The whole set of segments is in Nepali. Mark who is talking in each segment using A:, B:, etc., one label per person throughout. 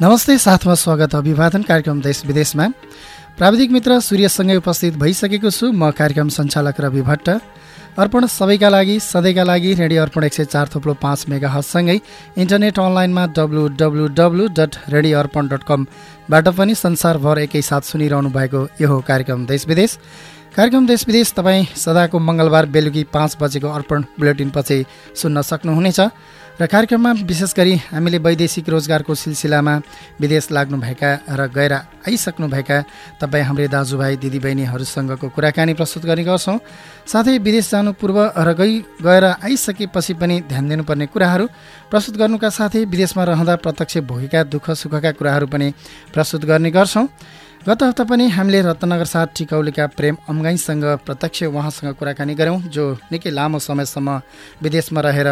A: नमस्ते साथमा स्वागत अभिवादन कार्यक्रम देश विदेशमा। प्राविधिक मित्र सूर्यसँगै उपस्थित भइसकेको छु म कार्यक्रम सञ्चालक रवि भट्ट। अर्पण सबैका लागि सधैँका लागि रेडियो अर्पण एक सय चार थुप्रो पाँच मेगा हजसँगै इन्टरनेट अनलाइनमा W W W dot radio Arpan dot कमबाट पनि संसारभर एकैसाथ सुनिरहनु भएको यो कार्यक्रम देश विदेश। कार्यक्रम देश विदेश तपाईँ सदाको मङ्गलबार बेलुकी पाँच बजेको अर्पण बुलेटिन पछि सुन्न सक्नुहुनेछ र कार्यक्रममा विशेष गरी हामीले वैदेशिक रोजगारको सिलसिलामा विदेश लाग्नुभएका र गएर आइसक्नुभएका तपाईँ हाम्रै दाजुभाइ दिदीबहिनीहरूसँगको कुराकानी प्रस्तुत गर्ने गर्छौँ। साथै विदेश जानु पूर्व र गइ गएर आइसकेपछि पनि ध्यान दिनुपर्ने कुराहरू प्रस्तुत गर्नुका साथै विदेशमा रहँदा प्रत्यक्ष भोगेका दुःख सुखका कुराहरू पनि प्रस्तुत गर्ने गर्छौँ। गत हप्ता पनि हामीले रत्नगर साथ टिकौलीका प्रेम अम्गाईसँग प्रत्यक्ष उहाँसँग कुराकानी गऱ्यौँ जो निकै लामो समयसम्म विदेशमा रहेर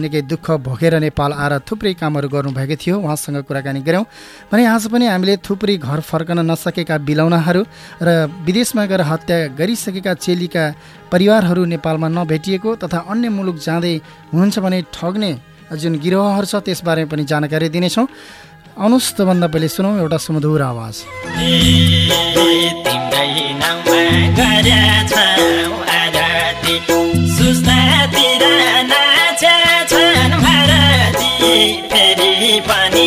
A: निकै दुःख भोगेर नेपाल आएर थुप्रै कामहरू गर्नुभएको थियो। उहाँसँग कुराकानी गऱ्यौँ। भने आज पनि हामीले थुप्रै घर फर्कन नसकेका बिलौनाहरू र विदेशमा गएर हत्या गरिसकेका चेलीका परिवारहरू नेपालमा नभेटिएको तथा अन्य मुलुक जाँदै हुनुहुन्छ भने ठग्ने जुन गिरोहहरू छ त्यसबारे पनि जानकारी दिनेछौँ। आउनुहोस् त्योभन्दा पहिले सुनौँ एउटा सुमधुर आवाज।
B: पनि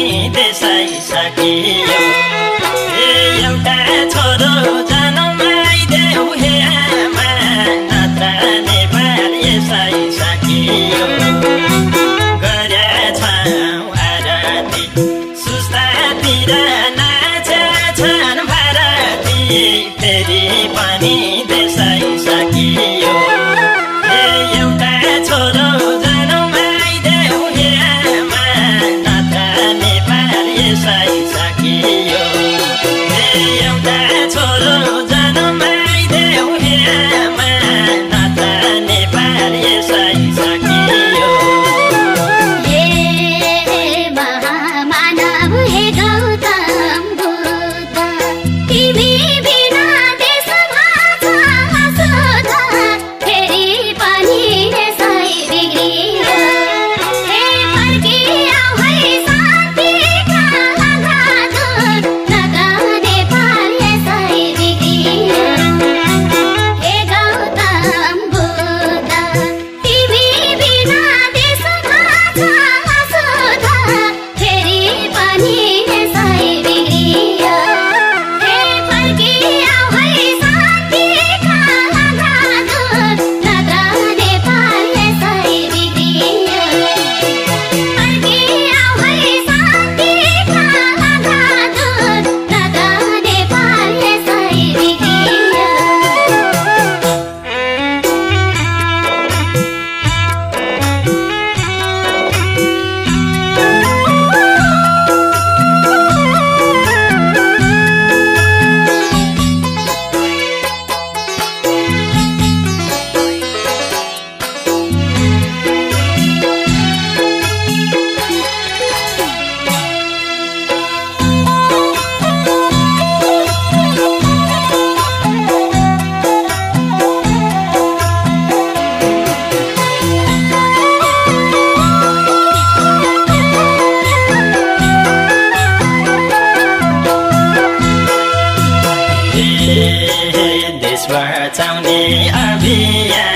B: देश बचाउने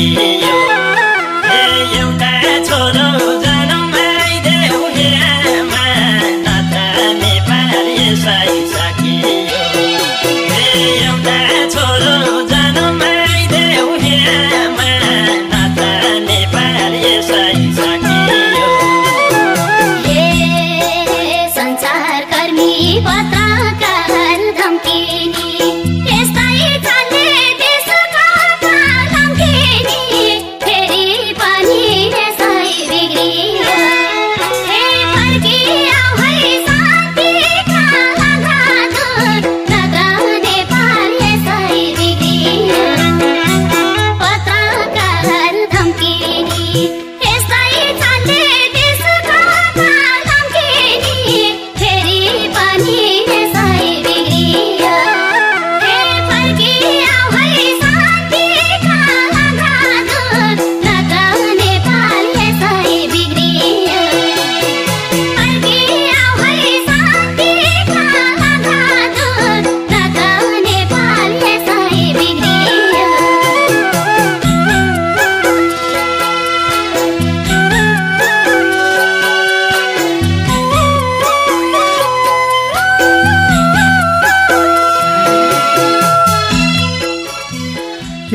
C: You.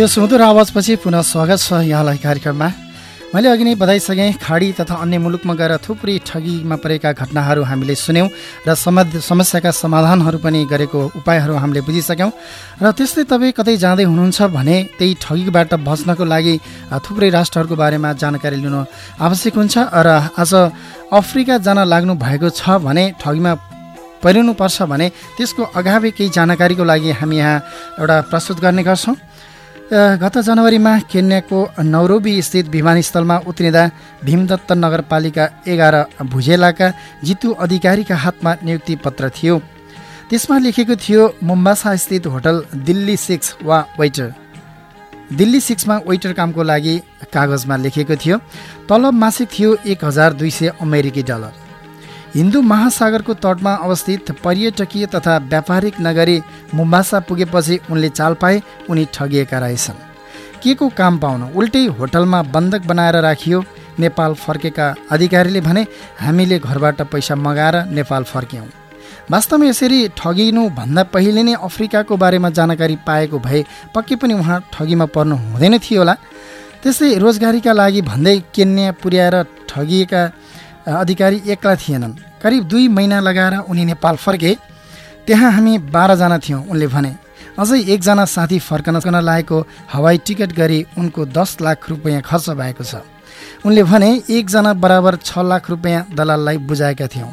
A: यो सुमधुर आवाजपछि पुनः स्वागत छ यहाँलाई कार्यक्रममा। मैले अघि नै बताइसकेँ खाडी तथा अन्य मुलुकमा गएर थुप्रै ठगीमा परेका घटनाहरू हामीले सुन्यौँ र समस्याका समाधानहरू पनि गरेको उपायहरू हामीले बुझिसक्यौँ। र त्यस्तै तपाईँ कतै जाँदै हुनुहुन्छ भने त्यही ठगीबाट बच्नको लागि थुप्रै राष्ट्रहरूको बारेमा जानकारी लिनु आवश्यक हुन्छ र आज अफ्रिका जान लाग्नु भएको छ भने ठगीमा परिनुपर्छ भने त्यसको अगावै केही जानकारीको लागि हामी यहाँ एउटा प्रस्तुत गर्ने गर्छौँ। गत जनवरीमा केन्याको नौरोबी स्थित विमानस्थलमा उत्रिँदा भीमदत्त नगरपालिका एघार भुजेलाका जितु अधिकारीका हातमा नियुक्ति पत्र थियो। त्यसमा लेखेको थियो मुम्बासा स्थित होटल दिल्ली सिक्स वा वेटर। दिल्ली सिक्समा वेटर कामको लागि कागजमा लेखेको थियो। तलब मासिक थियो एक हजार दुई सय अमेरिकी डलर। हिन्दू महासागरको तटमा अवस्थित पर्यटकीय तथा व्यापारिक नगरी मुम्बासा पुगेपछि उनले चाल पाए उनी ठगिएका रहेछन्। के को काम पाउन? उल्टै होटलमा बन्धक बनाएर राखियो नेपाल फर्केका अधिकारीले भने हामीले घरबाट पैसा मगाएर नेपाल फर्क्यौँ। वास्तवमा यसरी ठगिनुभन्दा पहिले नै अफ्रिकाको बारेमा जानकारी पाएको भए पक्कै पनि उहाँ ठगीमा पर्नु हुँदैन थियो होला। त्यस्तै रोजगारीका लागि भन्दै केन्या पुर्याएर ठगिएका अधिकारी एक्ला थिएनन्। करिब दुई महिना लगाएर उनी नेपाल फर्के। त्यहाँ हामी बाह्रजना थियौँ उनले भने। अझै एकजना साथी फर्कन लागेको हवाई टिकट गरी उनको दस लाख रुपियाँ खर्च भएको छ। उनले भने एकजना बराबर छ लाख रुपियाँ दलाललाई बुझाएका थियौँ।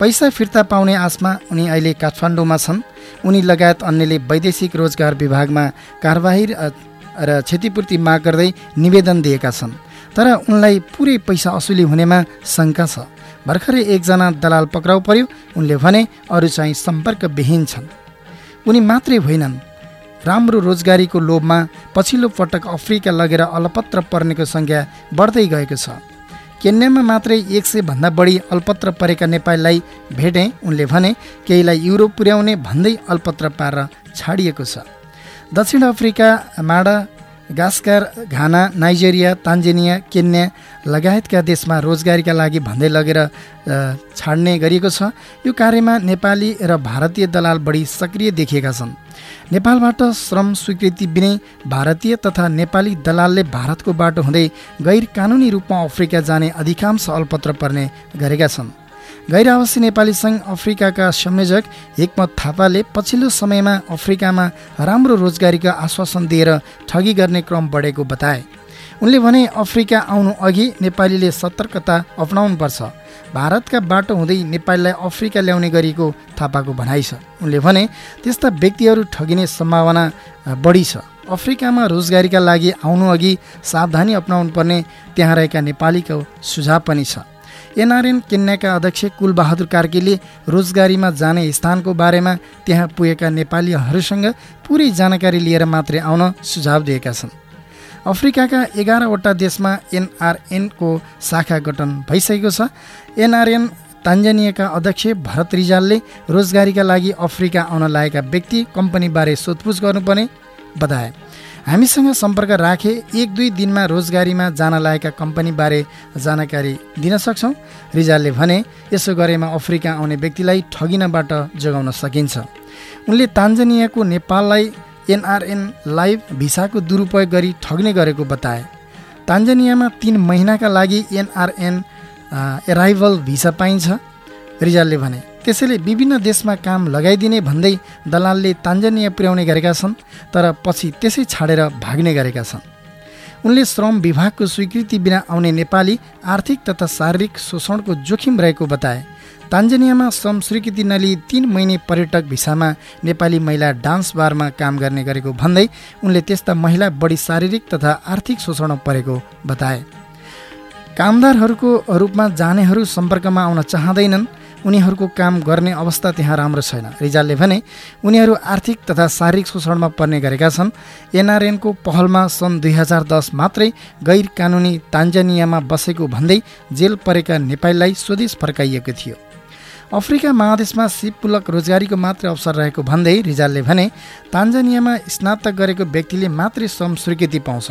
A: पैसा फिर्ता पाउने आशमा उनी अहिले काठमाडौँमा छन्। उनी लगायत अन्यले वैदेशिक रोजगार विभागमा कारबाही र र क्षतिपूर्ति माग गर्दै निवेदन दिएका छन्। तर उनलाई पुरै पैसा असुली हुनेमा शङ्का छ। भर्खरै एकजना दलाल पक्राउ पर्यो। उनले भने अरू चाहिँ सम्पर्कविहीन छन्। उनी मात्रै होइनन्। राम्रो रोजगारीको लोभमा पछिल्लो पटक अफ्रिका लगेर अलपत्र पर्नेको सङ्ख्या बढ्दै गएको छ। केन्यामा मात्रै एक सय भन्दा बढी अल्पत्र परेका नेपालीलाई भेटे। उनले भने केहीलाई युरोप पुर्याउने भन्दै अल्पत्र पारेर छाडिएको छ। दक्षिण Africa Madagascar Ghana Nigeria Tanzania Kenya लगायतका देशमा रोजगारीका लागि भन्दै लगेर छाड्ने गरिएको छ। यो कार्यमा नेपाली र भारतीय दलाल बढी सक्रिय देखिएका छन्। नेपालबाट श्रम स्वीकृति बिनै भारतीय तथा नेपाली दलालले भारतको बाटो हुँदै गैर कानुनी रूपमा अफ्रिका जाने अधिकांश अल्पत्र पर्ने गरेका छन्। गैर आवासीय नेपाली सङ्घ अफ्रिकाका संयोजक हिक्मत थापाले पछिल्लो समयमा अफ्रिकामा राम्रो रोजगारीको आश्वासन दिएर ठगी गर्ने क्रम बढेको बताए। उनले भने अफ्रिका आउनु अघि नेपालीले सतर्कता अपनाउनुपर्छ। भारतका बाटो हुँदै नेपालीलाई अफ्रिका ल्याउने गरिएको थापाको भनाइ छ। उनले भने त्यस्ता व्यक्तिहरू ठगिने सम्भावना बढी छ। अफ्रिकामा रोजगारीका लागि आउनु अघि सावधानी अपनाउनु पर्ने त्यहाँ रहेका नेपालीको सुझाव पनि छ। एनआरएन केन्याका अध्यक्ष कुलबहादुर कार्कीले रोजगारीमा जाने स्थानको बारेमा त्यहाँ पुगेका नेपालीहरूसँग पुरै जानकारी लिएर मात्रै आउन सुझाव दिएका छन्। अफ्रिकाका एघारवटा देशमा एनआरएनको शाखा गठन भइसकेको छ। एनआरएन तान्जानियाका अध्यक्ष भरत रिजालले रोजगारीका लागि अफ्रिका आउन लागेका व्यक्ति कम्पनीबारे सोधपुछ गर्नुपर्ने बताए। हामीसँग सम्पर्क राखे एक दुई दिनमा रोजगारीमा जान लागेका कम्पनीबारे जानकारी दिन सक्छौँ। रिजालले भने यसो गरेमा अफ्रिका आउने व्यक्तिलाई ठगिनबाट जोगाउन सकिन्छ। उनले तान्जानियाको नेपाललाई एनआरएन लाइभ भिसाको दुरुपयोग गरी ठग्ने गरेको बताए। तान्जानियामा तिन महिनाका लागि एनआरएन एराइभल भिसा पाइन्छ। रिजालले भने त्यसैले विभिन्न देशमा काम लगाइदिने भन्दै दलालले तान्जानिया पुर्याउने गरेका छन् तर पछि त्यसै छाडेर भाग्ने गरेका छन्। उनले श्रम विभागको स्वीकृति बिना आउने नेपाली आर्थिक तथा शारीरिक शोषणको जोखिम रहेको बताए। तान्जानियामा श्रम स्वीकृति नलिई तिन महिने पर्यटक भिसामा नेपाली महिला डान्स बारमा काम गर्ने गरेको भन्दै उनले त्यस्ता महिला बढी शारीरिक तथा आर्थिक शोषणमा परेको बताए। कामदारहरूको रूपमा जानेहरू सम्पर्कमा आउन चाहँदैनन् उनीहरूको काम गर्ने अवस्था त्यहाँ राम्रो छैन। रिजालले भने उनीहरू आर्थिक तथा शारीरिक शोषणमा पर्ने गरेका छन्। एनआरएनको पहलमा सन् दुई हजार दस मात्रै गैर कानुनी तान्जानियामा बसेको भन्दै जेल परेका नेपालीलाई स्वदेश फर्काइएको थियो। अफ्रिका महादेशमा सिपपूलक रोजगारीको मात्रै अवसर रहेको भन्दै रिजालले भने तान्जानियामा स्नातक गरेको व्यक्तिले मात्रै श्रम स्वीकृति पाउँछ।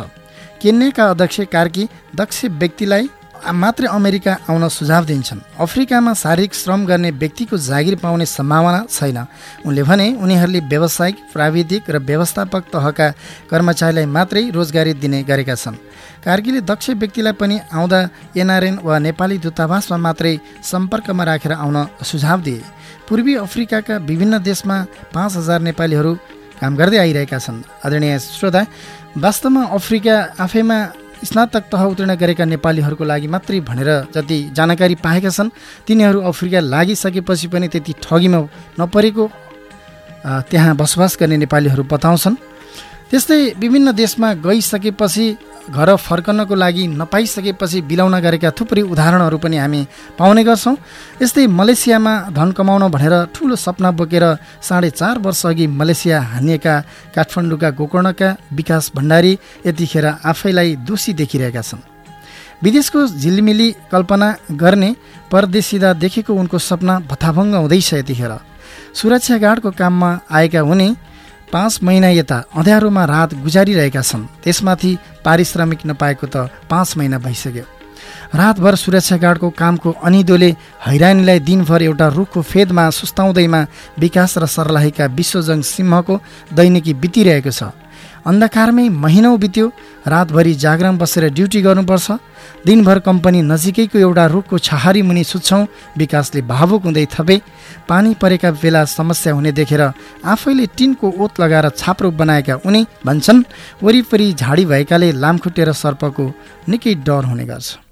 A: केन्याका अध्यक्ष कार्की दक्ष व्यक्तिलाई मात्रै अमेरिका आउन सुझाव दिन्छन्। अफ्रिकामा शारीरिक श्रम गर्ने व्यक्तिको जागिर पाउने सम्भावना छैन। उनले भने उनीहरूले व्यावसायिक प्राविधिक र व्यवस्थापक तहका कर्मचारीलाई मात्रै रोजगारी दिने गरेका छन्। कार्कीले दक्ष व्यक्तिलाई पनि आउँदा एनआरएन वा नेपाली दूतावासमा मात्रै सम्पर्कमा राखेर आउन सुझाव दिए। पूर्वी अफ्रिकाका विभिन्न देशमा पाँच हजार नेपालीहरू काम गर्दै आइरहेका छन्। आदरणीय श्रोता वास्तवमा अफ्रिका आफैमा स्नातक तह उत्तीर्ण गरेका नेपालीहरूको लागि मात्रै भनेर जति जानकारी पाएका छन् तिनीहरू अफ्रिका लागिसकेपछि पनि त्यति ठगीमा नपरेको त्यहाँ बसोबास गर्ने नेपालीहरू बताउँछन्। त्यस्तै विभिन्न देशमा गइसकेपछि घर फर्कनको लागि नपाइसकेपछि बिलाउन गरेका थुप्रै उदाहरणहरू पनि हामी पाउने गर्छौँ। यस्तै मलेसियामा धन कमाउन भनेर ठुलो सपना बोकेर साढे चार वर्षअघि मलेसिया हानिएका काठमाडौँका गोकर्णका विकास भण्डारी यतिखेर आफैलाई दोषी देखिरहेका छन्। विदेशको झिलिमिली कल्पना गर्ने परदेशिदा देखेको उनको सपना भत्ताभङ्ग हुँदैछ यतिखेर। सुरक्षा गार्डको काममा आएका उनी पाँच महिना यता अँध्यारोमा रात गुजारिरहेका छन्। त्यसमाथि पारिश्रमिक नपाएको त पाँच महिना भइसक्यो। रातभर सुरक्षा गार्डको कामको अनिदोले हैरानीलाई दिनभर एउटा रुखको फेदमा सुस्ताउँदैमा विकास र सर्लाहीका विश्वजङ सिंहको दैनिकी बितिरहेको छ। अन्धकारमै महिनौ बित्यो रातभरि जागरण बसेर ड्युटी गर्नुपर्छ दिनभर कम्पनी नजिकैको एउटा रुखको छहारी मुनि सुत्छौँ विकासले भावुक हुँदै थपे पानी परेका बेला समस्या हुने देखेर आफैले टिनको ओत लगाएर छाप्रो बनाएका उनी भन्छन् वरिपरि झाडी भएकाले लामखुट्टे र सर्पको निकै डर हुने गर्छ।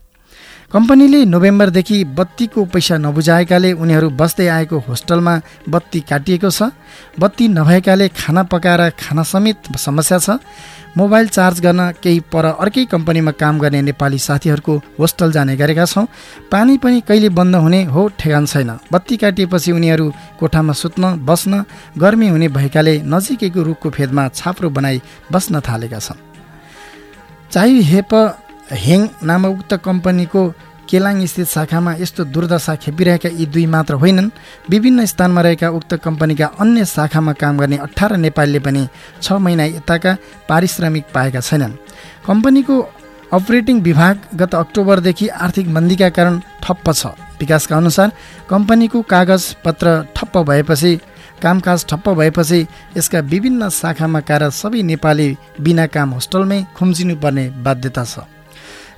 A: कम्पनीले नोभेम्बरदेखि बत्तीको पैसा नबुझाएकाले उनीहरू बस्दै आएको होस्टलमा बत्ती काटिएको छ। बत्ती नभएकाले खाना पकाएर खाना समेत समस्या छ। मोबाइल चार्ज गर्न केही पर अर्कै कम्पनीमा काम गर्ने नेपाली साथीहरूको होस्टल जाने गरेका छौँ। पानी पनि कहिले बन्द हुने हो ठेगान छैन। बत्ती काटिएपछि उनीहरू कोठामा सुत्न बस्न गर्मी हुने भएकाले नजिकैको रुखको फेदमा छाप्रो बनाई बस्न थालेका छन्। चाहि हेप हेङ नामक उक्त कम्पनीको केलाङ स्थित शाखामा यस्तो दुर्दशा खेपिरहेका यी दुई मात्र होइनन्। विभिन्न स्थानमा रहेका उक्त कम्पनीका अन्य शाखामा काम गर्ने अठार नेपालीले पनि छ महिना यताका पारिश्रमिक पाएका छैनन्। कम्पनीको अपरेटिङ विभाग गत अक्टोबरदेखि आर्थिक मन्दीका कारण ठप्प छ। विकासका अनुसार कम्पनीको कागज पत्र ठप्प भएपछि कामकाज ठप्प भएपछि यसका विभिन्न शाखामा कार्यरत सबै नेपाली बिना काम होस्टलमै खुम्चिनुपर्ने बाध्यता छ।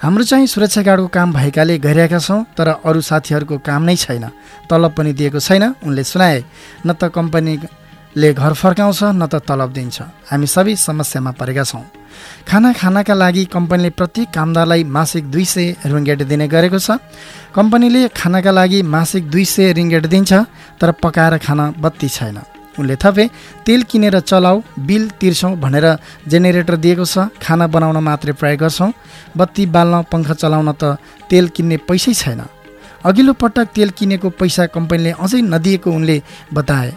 A: हाम्रो चाहिँ सुरक्षा गार्डको काम भएकाले गरिरहेका छौँ तर अरू साथीहरूको काम नै छैन। तलब पनि दिएको छैन उनले सुनाए न त कम्पनीले घर फर्काउँछ न त तलब दिन्छ। हामी सबै समस्यामा परेका छौँ। खाना खानाका लागि कम्पनीले प्रत्येक कामदारलाई मासिक दुई सय रिङ्गेट दिने गरेको छ। कम्पनीले खानाका लागि मासिक दुई सय रिङ्गेट दिन्छ तर पकाएर खान बत्ती छैन। उनले थपे तेल किनेर चलाऊ बिल तिर्छौँ भनेर जेनेरेटर दिएको छ। खाना बनाउन मात्रै प्रयोग गर्छौँ। बत्ती बाल्न पङ्खा चलाउन त तेल किन्ने पैसै छैन। अघिल्लो पटक तेल किनेको पैसा कम्पनीले अझै नदिएको उनले बताए।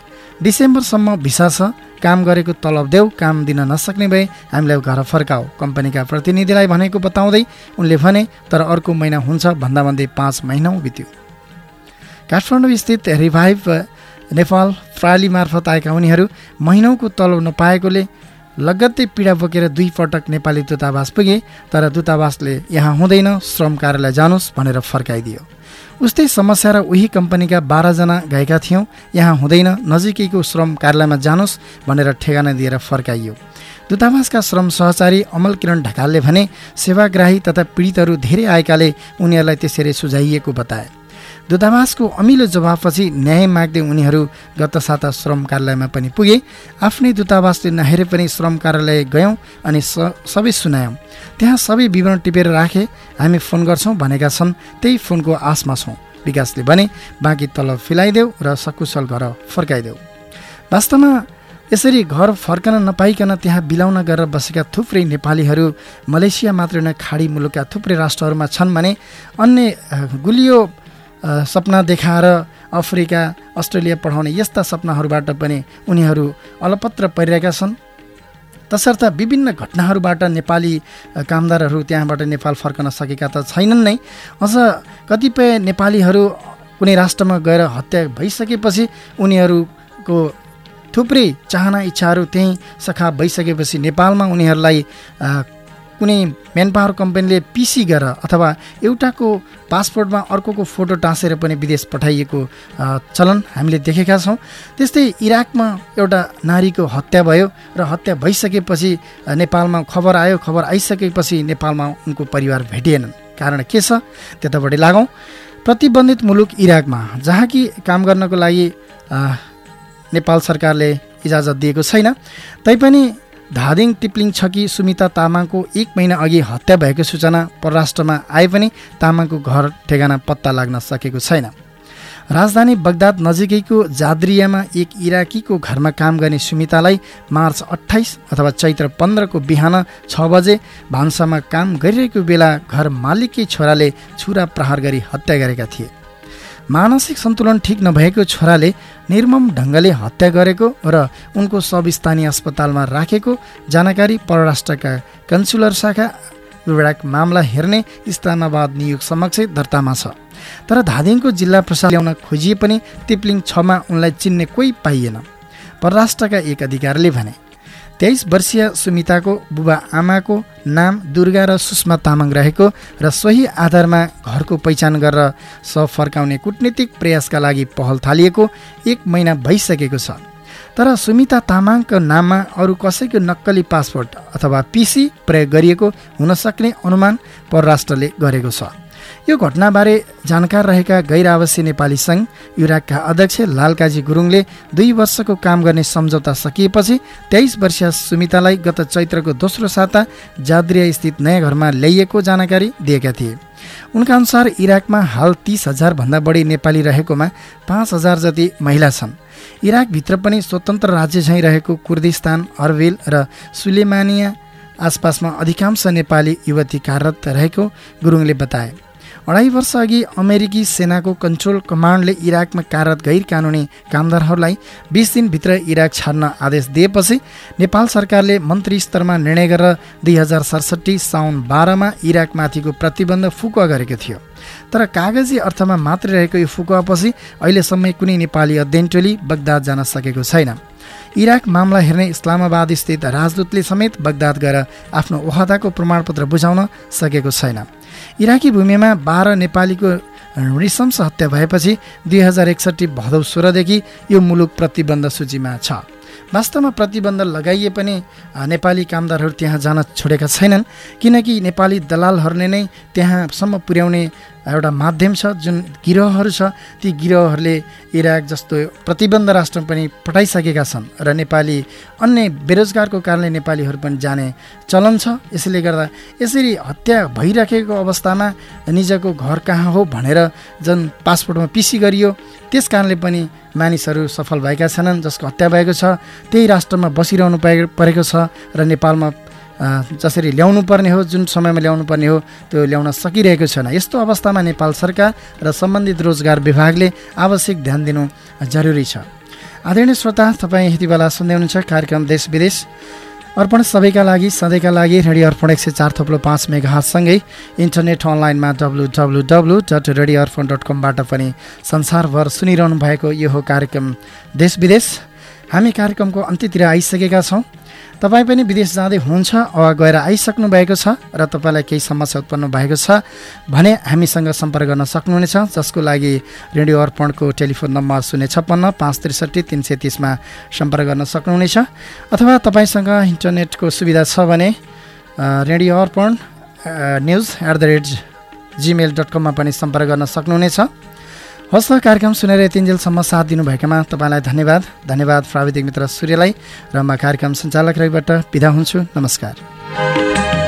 A: डिसेम्बरसम्म भिसा छ। काम गरेको तलब देऊ काम दिन नसक्ने भए हामीलाई घर फर्काऊ कम्पनीका प्रतिनिधिलाई भनेको बताउँदै उनले भने तर अर्को महिना हुन्छ भन्दा भन्दै पाँच महिनौ बित्यो। काठमाडौँ स्थित रिभाइभ नेपाल प्राली मार्फत आएका उनीहरू महिनौको तलब नपाएकोले लगत्तै पीडा बोकेर दुई पटक नेपाली दूतावास पुगे तर दूतावासले यहाँ हुँदैन श्रम कार्यालय जानुहोस् भनेर फर्काइदियो। उस्तै समस्या र उही कम्पनीका बाह्रजना गएका थियौँ यहाँ हुँदैन नजिकैको श्रम कार्यालयमा जानुहोस् भनेर ठेगाना दिएर फर्काइयो। दूतावासका श्रम सहचारी अमल किरण ढकालले भने सेवाग्राही तथा पीडितहरू धेरै आएकाले उनीहरूलाई त्यसरी सुझाइएको बताए। दूतावासको अमिलो जवाफपछि न्याय माग्दै उनीहरू गत साता श्रम कार्यालयमा पनि पुगे। आफ्नै दूतावासले नहेरे पनि श्रम कार्यालय गयौँ अनि सबै सुनायौँ। त्यहाँ सबै विवरण टिपेर राखे हामी फोन गर्छौँ भनेका छन् त्यही फोनको आशमा छौँ। विकासले भने बाँकी तलब फिलाइदेऊ र सकुशल घर फर्काइदेऊ। वास्तवमा यसरी घर फर्कन नपाइकन त्यहाँ बिलाउन गरेर बसेका थुप्रै नेपालीहरू मलेसिया मात्र न खाडी मुलुकका थुप्रै राष्ट्रहरूमा छन् भने अन्य गुलियो सपना देखाएर अफ्रिका अस्ट्रेलिया पढाउने यस्ता सपनाहरूबाट पनि उनीहरू अलपत्र परिरहेका छन्। तसर्थ विभिन्न घटनाहरूबाट नेपाली कामदारहरू त्यहाँबाट नेपाल फर्कन सकेका त छैनन् नै। अझ कतिपय नेपालीहरू कुनै राष्ट्रमा गएर हत्या भइसकेपछि उनीहरूको थुप्रै चाहना इच्छाहरू त्यहीँ सखा भइसकेपछि नेपालमा उनीहरूलाई कुनै मेन पावर कम्पनीले पिसी गरेर अथवा एउटाको पासपोर्टमा अर्कोको फोटो टाँसेर पनि विदेश पठाइएको चलन हामीले देखेका छौँ। त्यस्तै इराकमा एउटा नारीको हत्या भयो र हत्या भइसकेपछि नेपालमा खबर आयो। खबर आइसकेपछि नेपालमा उनको परिवार भेटिएनन्। कारण के छ? त्यतापट्टि लागौँ। प्रतिबन्धित मुलुक इराकमा जहाँ कि काम गर्नको लागि नेपाल सरकारले इजाजत दिएको छैन तैपनि धादिङ टिप्लिङ छकी सुमिता तामाङको एक महिना अघि हत्या भएको सूचना परराष्ट्रमा आए पनि तामाङको घर ठेगाना पत्ता लाग्न सकेको छैन। राजधानी बगदाद नजिकैको जाद्रियामा एक इराकीको घरमा काम गर्ने सुमितालाई मार्च अठाइस अथवा चैत्र पन्ध्रको बिहान छ बजे भान्सामा काम गरिरहेको बेला घर मालिककै छोराले छुरा प्रहार गरी हत्या गरेका थिए। मानसिक सन्तुलन ठिक नभएको छोराले निर्मम ढङ्गले हत्या गरेको र उनको सब स्थानीय अस्पतालमा राखेको जानकारी परराष्ट्रका कन्सुलर शाखा विभाग मामला हेर्ने इस्लामाबाद नियोग समक्ष दर्तामा छ। तर धादिङको जिल्ला प्रशासन ल्याउन खोजिए पनि तिप्लिङ छमा उनलाई चिन्ने कोही पाइएन। परराष्ट्रका एक अधिकारीले भने तेइस वर्षीय सुमिताको बुबा आमाको नाम दुर्गा र सुषमा तामाङ रहेको र सोही आधारमा घरको पहिचान गरेर शव फर्काउने कुटनीतिक प्रयासका लागि पहल थालिएको एक महिना भइसकेको छ। तर सुमिता तामाङको नाममा अरू कसैको नक्कली पासपोर्ट अथवा पिसी प्रयोग गरिएको हुन सक्ने अनुमान परराष्ट्रले गरेको छ। यो घटनाबारे जानकार रहेका गैर आवासीय नेपाली सङ्घ युराकका अध्यक्ष लालकाजी गुरुङले दुई वर्षको काम गर्ने सम्झौता सकिएपछि तेइस वर्षीय सुमितालाई गत चैत्रको दोस्रो साता जाद्रिया स्थित नयाँ घरमा ल्याइएको जानकारी दिएका थिए। उनका अनुसार इराकमा हाल तिस हजारभन्दा बढी नेपाली रहेकोमा पाँच हजार जति महिला छन्। इराकभित्र पनि स्वतन्त्र राज्य झैँ रहेको कुर्दिस्तान अर्बिल र सुलेमानिया आसपासमा अधिकांश नेपाली युवती कार्यरत रहेको गुरुङले बताए। अढाई वर्ष अघि अमेरिकी सेनाको कन्ट्रोल कमान्डले इराकमा कार्यरत गैर कानुनी कामदारहरूलाई बिस दिनभित्र इराक छाड्न आदेश दिएपछि नेपाल सरकारले मन्त्री स्तरमा निर्णय गरेर दुई हजार सडसट्ठी साउन बाह्रमा इराकमाथिको प्रतिबन्ध फुकुवा गरेको थियो। तर कागजी अर्थमा मात्रै रहेको यो फुकुवापछि अहिलेसम्म कुनै नेपाली अध्ययन टोली बगदाद जान सकेको छैन। इराक मामला हेर्ने इस्लामाबाद स्थित राजदूतले समेत बगदाद गएर आफ्नो ओहदाको प्रमाणपत्र बुझाउन सकेको छैन। इराकी भूमिमा बाह्र नेपालीको नृशंस हत्या भएपछि दुई हजार एकसट्ठी भदौ सोह्रदेखि यो मुलुक प्रतिबन्ध सूचीमा छ। वास्तवमा प्रतिबन्ध लगाइए पनि नेपाली कामदारहरू त्यहाँ जान छोडेका छैनन् किनकि नेपाली दलालहरूले नै त्यहाँसम्म पुर्याउने एउटा माध्यम छ जुन गिरोहहरू छ ती गिरोहहरूले इराक जस्तो प्रतिबन्ध राष्ट्रमा पनि पठाइसकेका छन् र नेपाली अन्य बेरोजगारको कारणले नेपालीहरू पनि जाने चलन छ। यसैले गर्दा यसरी हत्या भइराखेको अवस्थामा निजको घर कहाँ हो भनेर जुन पासपोर्टमा पिसी गरियो त्यस कारणले पनि मानिसहरू सफल भएका छैनन्। जसको हत्या भएको छ त्यही राष्ट्रमा बसिरहनु परेको छ र नेपालमा जसरी ल्याउनु पर्ने हो जुन समयमा ल्याउनु पर्ने हो त्यो ल्याउन सकिरहेको छैन। यस्तो अवस्थामा नेपाल सरकार र सम्बन्धित रोजगार विभागले आवश्यक ध्यान दिनु जरुरी छ। आदरणीय श्रोता तपाईँ यति बेला सुन्दै हुनुहुन्छ कार्यक्रम देश विदेश। अर्पण सबैका लागि सधैँका लागि रेडियो अर्पण एक सय चार थप्लो पाँच मेगासँगै इन्टरनेट अनलाइनमा W W W dot radio Arpan dot कमबाट पनि संसारभर सुनिरहनु भएको यो कार्यक्रम देश विदेश। हामी कार्यक्रमको अन्त्यतिर आइसकेका छौँ। तपाईँ पनि विदेश जाँदै हुनुहुन्छ वा गएर आइसक्नु भएको छ र तपाईँलाई केही समस्या उत्पन्न भएको छ भने हामीसँग सम्पर्क गर्न सक्नुहुनेछ जसको लागि रेडियो अर्पणको टेलिफोन नम्बर शून्य छप्पन्न पाँच त्रिसठी तिन सय तिसमा सम्पर्क गर्न सक्नुहुनेछ। अथवा तपाईँसँग इन्टरनेटको सुविधा छ भने radio Arpan news at the rate Gmail dot कममा पनि सम्पर्क गर्न सक्नुहुनेछ। हस् त कार्यक्रम सुनेर यतिन्जेलसम्म साथ दिनुभएकामा तपाईँलाई धन्यवाद। धन्यवाद प्राविधिक मित्र सूर्यलाई र म कार्यक्रम सञ्चालक रविबाट बिदा हुन्छु। नमस्कार।